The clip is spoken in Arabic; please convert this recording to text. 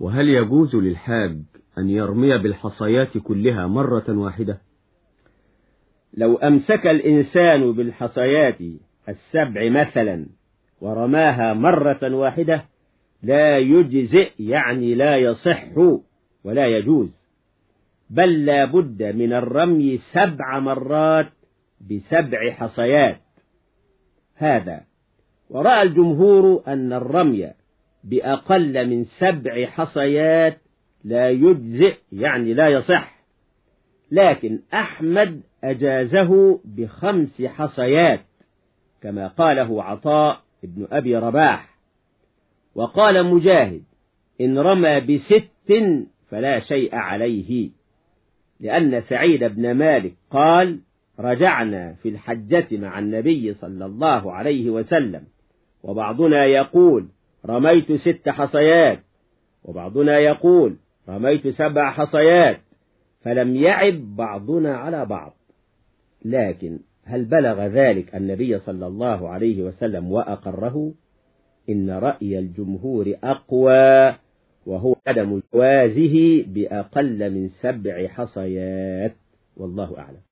وهل يجوز للحاج أن يرمي بالحصيات كلها مرة واحدة؟ لو أمسك الإنسان بالحصيات السبع مثلا ورماها مرة واحدة لا يجزئ يعني لا يصح ولا يجوز. بل لا بد من الرمي سبع مرات بسبع حصيات. هذا. ورأى الجمهور أن الرمي بأقل من سبع حصيات لا يجزئ يعني لا يصح. لكن أحمد أجازه بخمس حصيات كما قاله عطاء ابن أبي رباح. وقال مجاهد إن رمى بست فلا شيء عليه لأن سعيد بن مالك قال رجعنا في الحجة مع النبي صلى الله عليه وسلم وبعضنا يقول رميت ست حصيات. وبعضنا يقول رميت سبع حصيات فلم يعب بعضنا على بعض. لكن هل بلغ ذلك النبي صلى الله عليه وسلم وأقره؟ إن رأي الجمهور أقوى وهو عدم جوازه بأقل من سبع حصيات. والله أعلم.